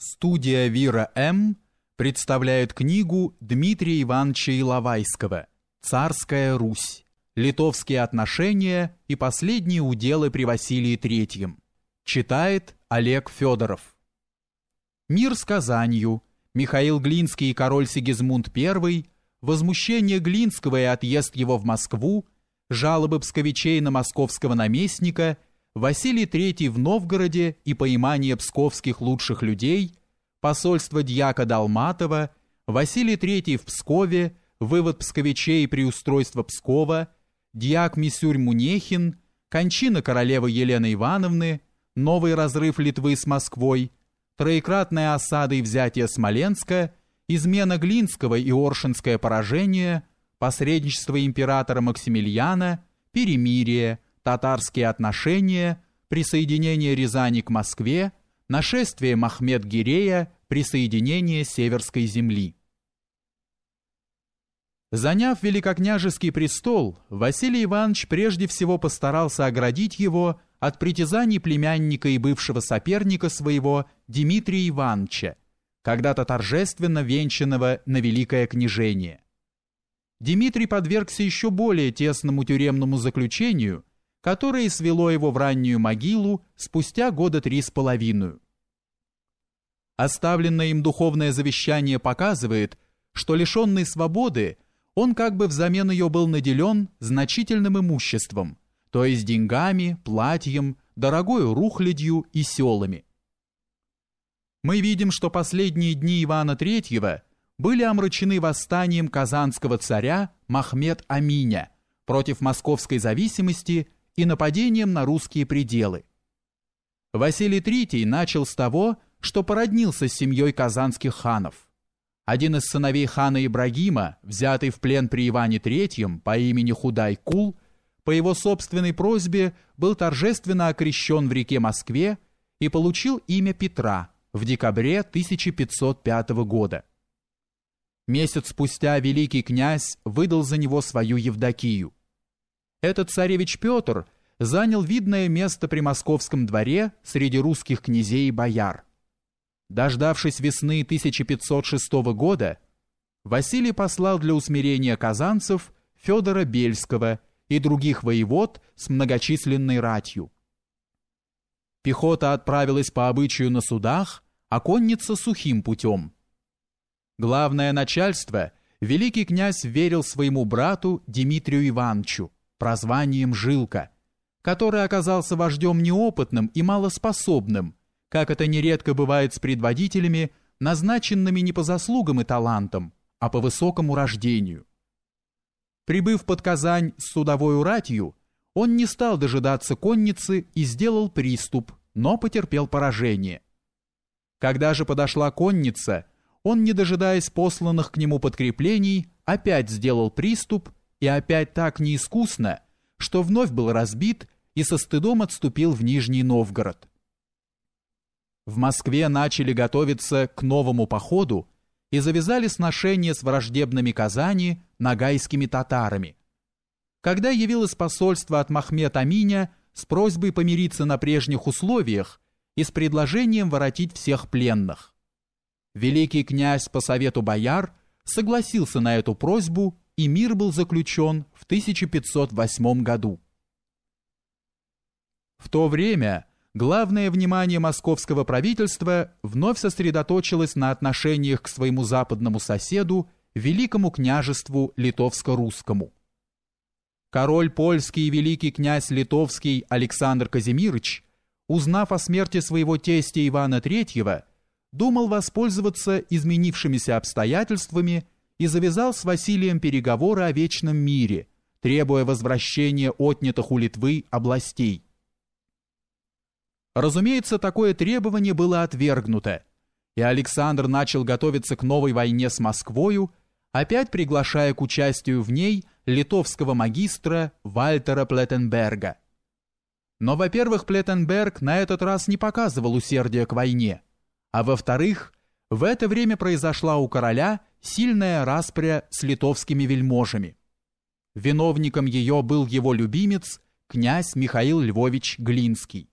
Студия Вира М. представляет книгу Дмитрия Ивановича Иловайского «Царская Русь. Литовские отношения и последние уделы при Василии III». Читает Олег Федоров. Мир с Казанью. Михаил Глинский и король Сигизмунд I. Возмущение Глинского и отъезд его в Москву. Жалобы псковичей на московского наместника – Василий III в Новгороде и поимание псковских лучших людей, посольство дьяка Долматова, Василий III в Пскове, вывод псковичей при устройство Пскова, дьяк Мисюрь Мунехин, кончина королевы Елены Ивановны, новый разрыв Литвы с Москвой, троекратная осада и взятие Смоленска, измена Глинского и Оршинское поражение, посредничество императора Максимилиана, перемирие – татарские отношения, присоединение Рязани к Москве, нашествие Махмед-Гирея, присоединение Северской земли. Заняв великокняжеский престол, Василий Иванович прежде всего постарался оградить его от притязаний племянника и бывшего соперника своего Дмитрия Ивановича, когда-то торжественно венчанного на великое княжение. Дмитрий подвергся еще более тесному тюремному заключению которое свело его в раннюю могилу спустя года три с половиной. Оставленное им духовное завещание показывает, что лишенный свободы, он как бы взамен ее был наделен значительным имуществом, то есть деньгами, платьем, дорогой рухлядью и селами. Мы видим, что последние дни Ивана III были омрачены восстанием казанского царя Махмед Аминя против московской зависимости и нападением на русские пределы. Василий III начал с того, что породнился с семьей казанских ханов. Один из сыновей хана Ибрагима, взятый в плен при Иване III по имени Худай-Кул, по его собственной просьбе был торжественно окрещен в реке Москве и получил имя Петра в декабре 1505 года. Месяц спустя великий князь выдал за него свою Евдокию. Этот царевич Петр занял видное место при московском дворе среди русских князей и бояр. Дождавшись весны 1506 года, Василий послал для усмирения казанцев Федора Бельского и других воевод с многочисленной ратью. Пехота отправилась по обычаю на судах, а конница сухим путем. Главное начальство великий князь верил своему брату Дмитрию Ивановичу, прозванием Жилка, который оказался вождем неопытным и малоспособным, как это нередко бывает с предводителями, назначенными не по заслугам и талантам, а по высокому рождению. Прибыв под Казань с судовой ратью, он не стал дожидаться конницы и сделал приступ, но потерпел поражение. Когда же подошла конница, он, не дожидаясь посланных к нему подкреплений, опять сделал приступ и опять так неискусно, что вновь был разбит и со стыдом отступил в Нижний Новгород. В Москве начали готовиться к новому походу и завязали сношения с враждебными Казани нагайскими татарами. Когда явилось посольство от Махмед Аминя с просьбой помириться на прежних условиях и с предложением воротить всех пленных. Великий князь по совету бояр согласился на эту просьбу и мир был заключен в 1508 году. В то время главное внимание московского правительства вновь сосредоточилось на отношениях к своему западному соседу, Великому княжеству Литовско-Русскому. Король польский и великий князь литовский Александр Казимирович, узнав о смерти своего тестя Ивана III, думал воспользоваться изменившимися обстоятельствами и завязал с Василием переговоры о вечном мире, требуя возвращения отнятых у Литвы областей. Разумеется, такое требование было отвергнуто, и Александр начал готовиться к новой войне с Москвою, опять приглашая к участию в ней литовского магистра Вальтера Плеттенберга. Но, во-первых, Плеттенберг на этот раз не показывал усердия к войне, а во-вторых, в это время произошла у короля сильная распря с литовскими вельможами. Виновником ее был его любимец, князь Михаил Львович Глинский.